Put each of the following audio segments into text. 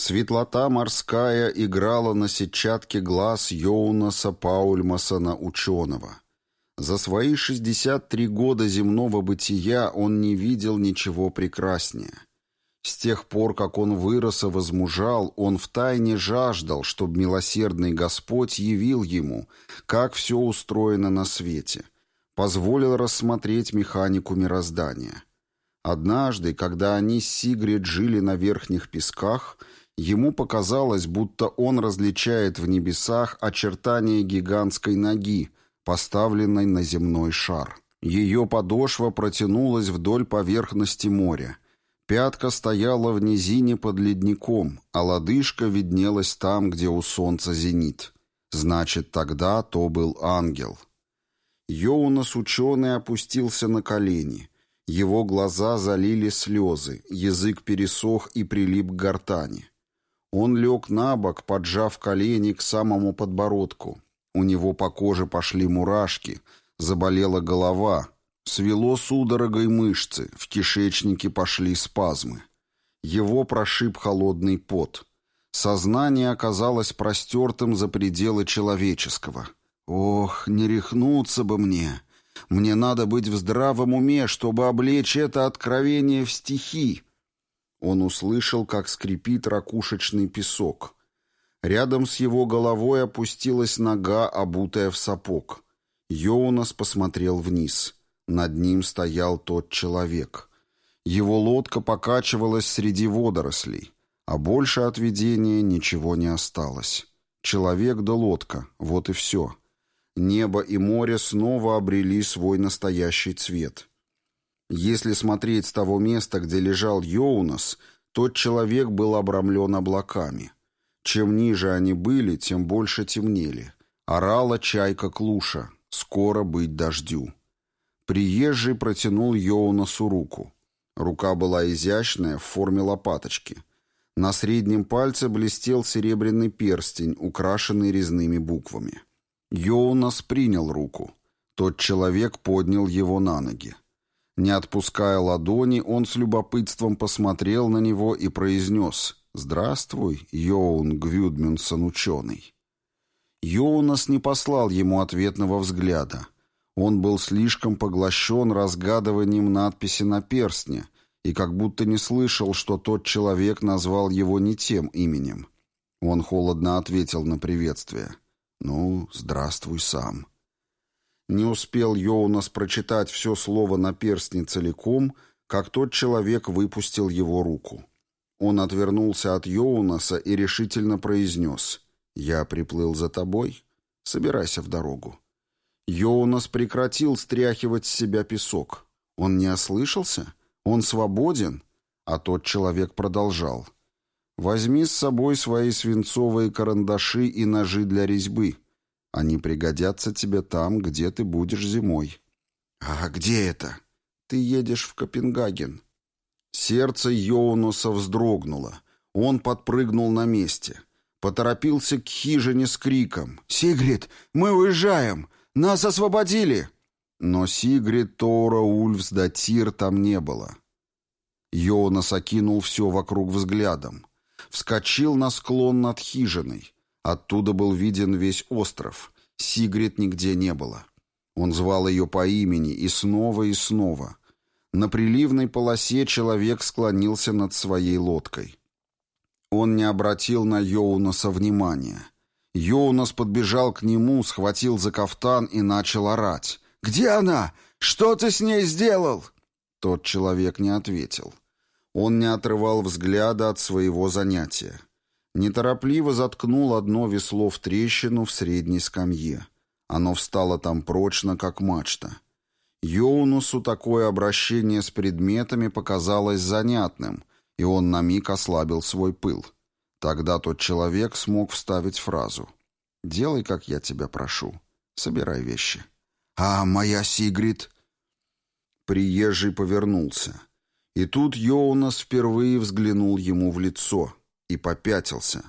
Светлота морская играла на сетчатке глаз Йоунаса Паульмасона ученого. За свои 63 года земного бытия он не видел ничего прекраснее. С тех пор, как он вырос и возмужал, он втайне жаждал, чтобы милосердный Господь явил ему, как все устроено на свете, позволил рассмотреть механику мироздания. Однажды, когда они с Сигрид жили на верхних песках, Ему показалось, будто он различает в небесах очертания гигантской ноги, поставленной на земной шар. Ее подошва протянулась вдоль поверхности моря. Пятка стояла в низине под ледником, а лодыжка виднелась там, где у солнца зенит. Значит, тогда то был ангел. Йоунас ученый опустился на колени. Его глаза залили слезы, язык пересох и прилип к гортани. Он лег на бок, поджав колени к самому подбородку. У него по коже пошли мурашки, заболела голова, свело судорогой мышцы, в кишечнике пошли спазмы. Его прошиб холодный пот. Сознание оказалось простертым за пределы человеческого. «Ох, не рехнуться бы мне! Мне надо быть в здравом уме, чтобы облечь это откровение в стихи!» Он услышал, как скрипит ракушечный песок. Рядом с его головой опустилась нога, обутая в сапог. Йоунас посмотрел вниз. Над ним стоял тот человек. Его лодка покачивалась среди водорослей, а больше от видения ничего не осталось. Человек да лодка, вот и все. Небо и море снова обрели свой настоящий цвет. Если смотреть с того места, где лежал Йоунас, тот человек был обрамлен облаками. Чем ниже они были, тем больше темнели. Орала чайка клуша. Скоро быть дождю. Приезжий протянул Йоунасу руку. Рука была изящная, в форме лопаточки. На среднем пальце блестел серебряный перстень, украшенный резными буквами. Йоунас принял руку. Тот человек поднял его на ноги. Не отпуская ладони, он с любопытством посмотрел на него и произнес «Здравствуй, Йоун Гвюдмюнсон ученый». Йоунас не послал ему ответного взгляда. Он был слишком поглощен разгадыванием надписи на перстне и как будто не слышал, что тот человек назвал его не тем именем. Он холодно ответил на приветствие. «Ну, здравствуй сам». Не успел Йоунас прочитать все слово на перстне целиком, как тот человек выпустил его руку. Он отвернулся от Йоунаса и решительно произнес «Я приплыл за тобой. Собирайся в дорогу». Йоунас прекратил стряхивать с себя песок. Он не ослышался? Он свободен? А тот человек продолжал. «Возьми с собой свои свинцовые карандаши и ножи для резьбы. Они пригодятся тебе там, где ты будешь зимой. А где это? Ты едешь в Копенгаген. Сердце Йоунуса вздрогнуло. Он подпрыгнул на месте. Поторопился к хижине с криком. «Сигрид, мы уезжаем! Нас освободили!» Но Сигрид, Тора, Ульфс да там не было. Йонас окинул все вокруг взглядом. Вскочил на склон над хижиной. Оттуда был виден весь остров. Сигрид нигде не было. Он звал ее по имени и снова и снова. На приливной полосе человек склонился над своей лодкой. Он не обратил на Йоунаса внимания. Йоунас подбежал к нему, схватил за кафтан и начал орать. «Где она? Что ты с ней сделал?» Тот человек не ответил. Он не отрывал взгляда от своего занятия. Неторопливо заткнул одно весло в трещину в средней скамье. Оно встало там прочно, как мачта. Йоунусу такое обращение с предметами показалось занятным, и он на миг ослабил свой пыл. Тогда тот человек смог вставить фразу. «Делай, как я тебя прошу. Собирай вещи». «А моя Сигрид?» Приезжий повернулся. И тут Йоунас впервые взглянул ему в лицо — и попятился.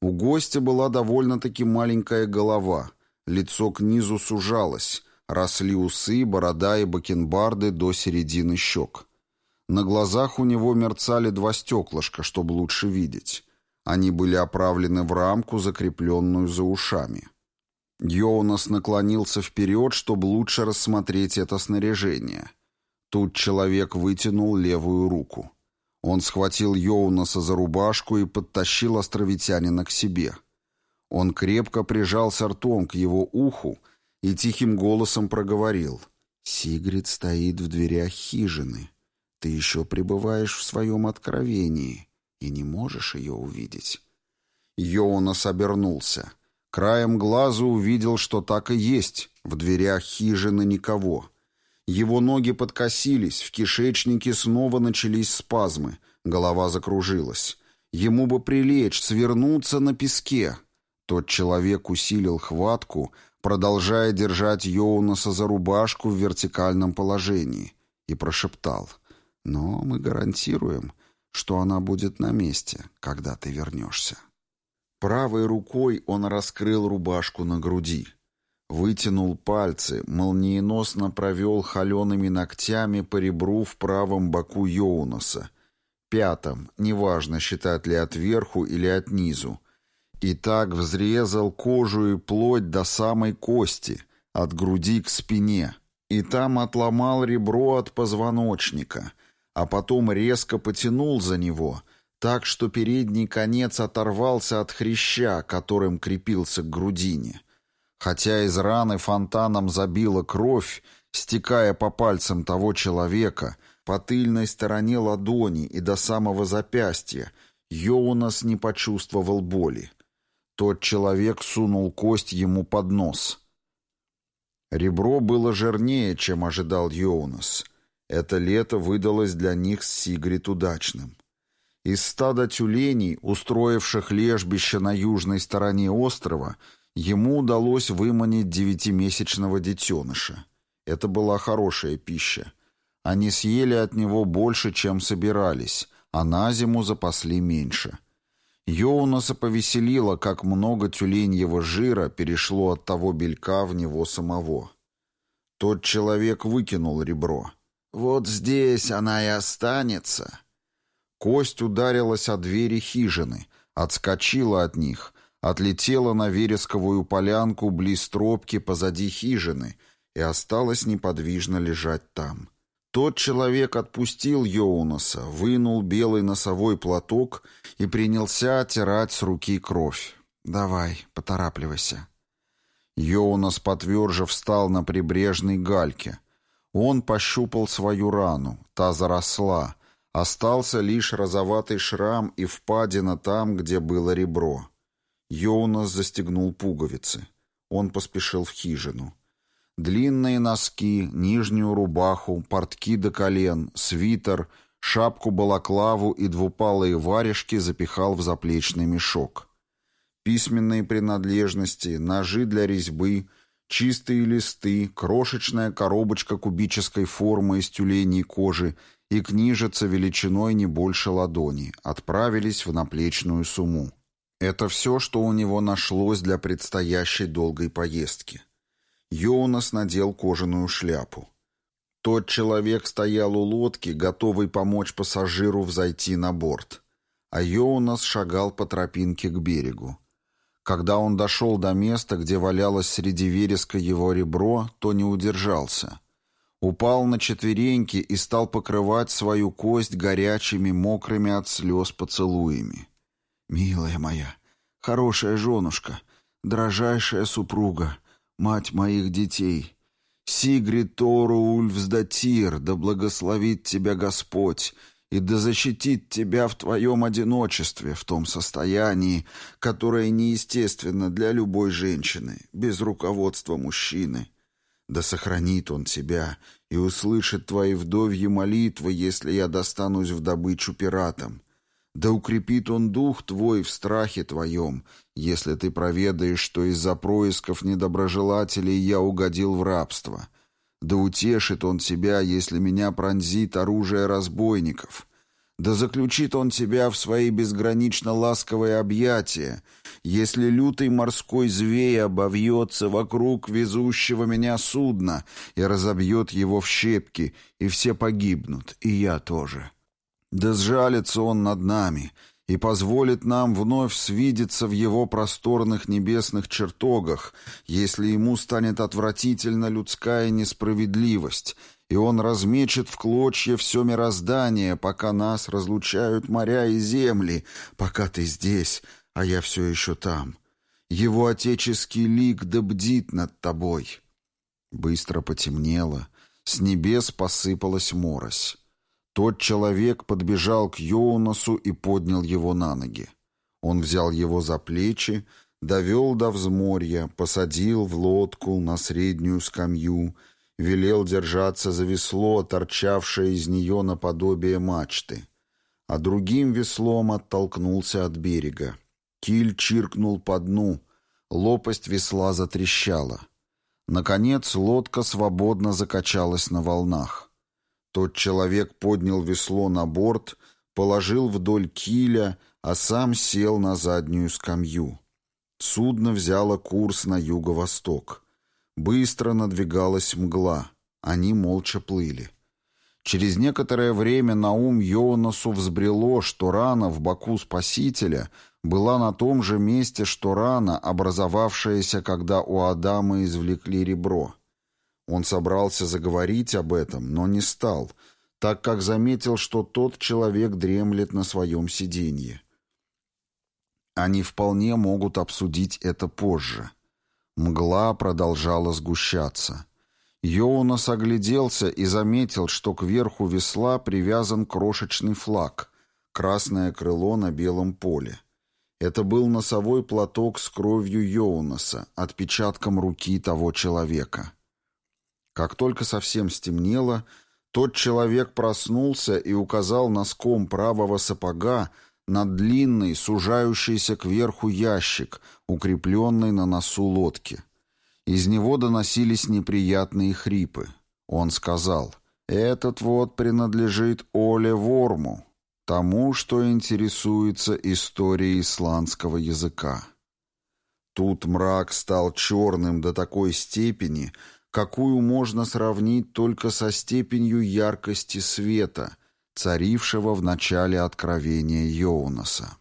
У гостя была довольно-таки маленькая голова, лицо к низу сужалось, росли усы, борода и бакенбарды до середины щек. На глазах у него мерцали два стеклышка, чтобы лучше видеть. Они были оправлены в рамку, закрепленную за ушами. Йоунас наклонился вперед, чтобы лучше рассмотреть это снаряжение. Тут человек вытянул левую руку. Он схватил Йоунаса за рубашку и подтащил островитянина к себе. Он крепко прижался ртом к его уху и тихим голосом проговорил. «Сигрид стоит в дверях хижины. Ты еще пребываешь в своем откровении и не можешь ее увидеть». Йоунас обернулся. Краем глаза увидел, что так и есть. В дверях хижины никого. Его ноги подкосились, в кишечнике снова начались спазмы, голова закружилась. Ему бы прилечь, свернуться на песке. Тот человек усилил хватку, продолжая держать Йоунаса за рубашку в вертикальном положении, и прошептал. «Но мы гарантируем, что она будет на месте, когда ты вернешься». Правой рукой он раскрыл рубашку на груди. Вытянул пальцы, молниеносно провел холеными ногтями по ребру в правом боку Йоунаса. Пятом, неважно, считать ли отверху или от низу. И так взрезал кожу и плоть до самой кости, от груди к спине. И там отломал ребро от позвоночника, а потом резко потянул за него — так что передний конец оторвался от хряща, которым крепился к грудине. Хотя из раны фонтаном забила кровь, стекая по пальцам того человека, по тыльной стороне ладони и до самого запястья, Йоунас не почувствовал боли. Тот человек сунул кость ему под нос. Ребро было жирнее, чем ожидал Йоунас. Это лето выдалось для них с Сигрид удачным. Из стада тюленей, устроивших лежбище на южной стороне острова, ему удалось выманить девятимесячного детеныша. Это была хорошая пища. Они съели от него больше, чем собирались, а на зиму запасли меньше. Йоунаса повеселило, как много тюленьего жира перешло от того белька в него самого. Тот человек выкинул ребро. «Вот здесь она и останется», Кость ударилась о двери хижины, отскочила от них, отлетела на вересковую полянку близ тропки позади хижины и осталась неподвижно лежать там. Тот человек отпустил Йоунаса, вынул белый носовой платок и принялся оттирать с руки кровь. «Давай, поторапливайся». Йоунас потверже встал на прибрежной гальке. Он пощупал свою рану, та заросла, Остался лишь розоватый шрам и впадина там, где было ребро. Йоунас застегнул пуговицы. Он поспешил в хижину. Длинные носки, нижнюю рубаху, портки до колен, свитер, шапку-балаклаву и двупалые варежки запихал в заплечный мешок. Письменные принадлежности, ножи для резьбы, чистые листы, крошечная коробочка кубической формы из тюленей кожи и книжица величиной не больше ладони отправились в наплечную сумму. Это все, что у него нашлось для предстоящей долгой поездки. Йоунас надел кожаную шляпу. Тот человек стоял у лодки, готовый помочь пассажиру взойти на борт. А Йоунас шагал по тропинке к берегу. Когда он дошел до места, где валялось среди вереска его ребро, то не удержался — упал на четвереньки и стал покрывать свою кость горячими, мокрыми от слез поцелуями. «Милая моя, хорошая женушка, дрожайшая супруга, мать моих детей, Сигрид Тору Ульфсдатир, да благословит тебя Господь, и да защитит тебя в твоем одиночестве, в том состоянии, которое неестественно для любой женщины, без руководства мужчины». Да сохранит он тебя и услышит твои вдовьи молитвы, если я достанусь в добычу пиратам. Да укрепит он дух твой в страхе твоем, если ты проведаешь, что из-за происков недоброжелателей я угодил в рабство. Да утешит он тебя, если меня пронзит оружие разбойников. Да заключит он тебя в свои безгранично ласковые объятия, если лютый морской зверь обовьется вокруг везущего меня судна и разобьет его в щепки, и все погибнут, и я тоже. Да сжалится он над нами, и позволит нам вновь свидеться в его просторных небесных чертогах, если ему станет отвратительно людская несправедливость, и он размечет в клочья все мироздание, пока нас разлучают моря и земли, пока ты здесь, а я все еще там. Его отеческий лик да бдит над тобой». Быстро потемнело, с небес посыпалась морось. Тот человек подбежал к Йоунасу и поднял его на ноги. Он взял его за плечи, довел до взморья, посадил в лодку на среднюю скамью, велел держаться за весло, торчавшее из нее наподобие мачты, а другим веслом оттолкнулся от берега. Киль чиркнул по дну, лопасть весла затрещала. Наконец лодка свободно закачалась на волнах. Тот человек поднял весло на борт, положил вдоль киля, а сам сел на заднюю скамью. Судно взяло курс на юго-восток. Быстро надвигалась мгла. Они молча плыли. Через некоторое время на ум Йонасу взбрело, что рана в боку Спасителя была на том же месте, что рана, образовавшаяся, когда у Адама извлекли ребро. Он собрался заговорить об этом, но не стал, так как заметил, что тот человек дремлет на своем сиденье. Они вполне могут обсудить это позже. Мгла продолжала сгущаться. Йоунас огляделся и заметил, что к верху весла привязан крошечный флаг, красное крыло на белом поле. Это был носовой платок с кровью Йоунаса, отпечатком руки того человека. Как только совсем стемнело, тот человек проснулся и указал носком правого сапога на длинный, сужающийся кверху ящик, укрепленный на носу лодки. Из него доносились неприятные хрипы. Он сказал, «Этот вот принадлежит Оле Ворму, тому, что интересуется историей исландского языка». Тут мрак стал черным до такой степени, какую можно сравнить только со степенью яркости света, царившего в начале откровения Йоунаса.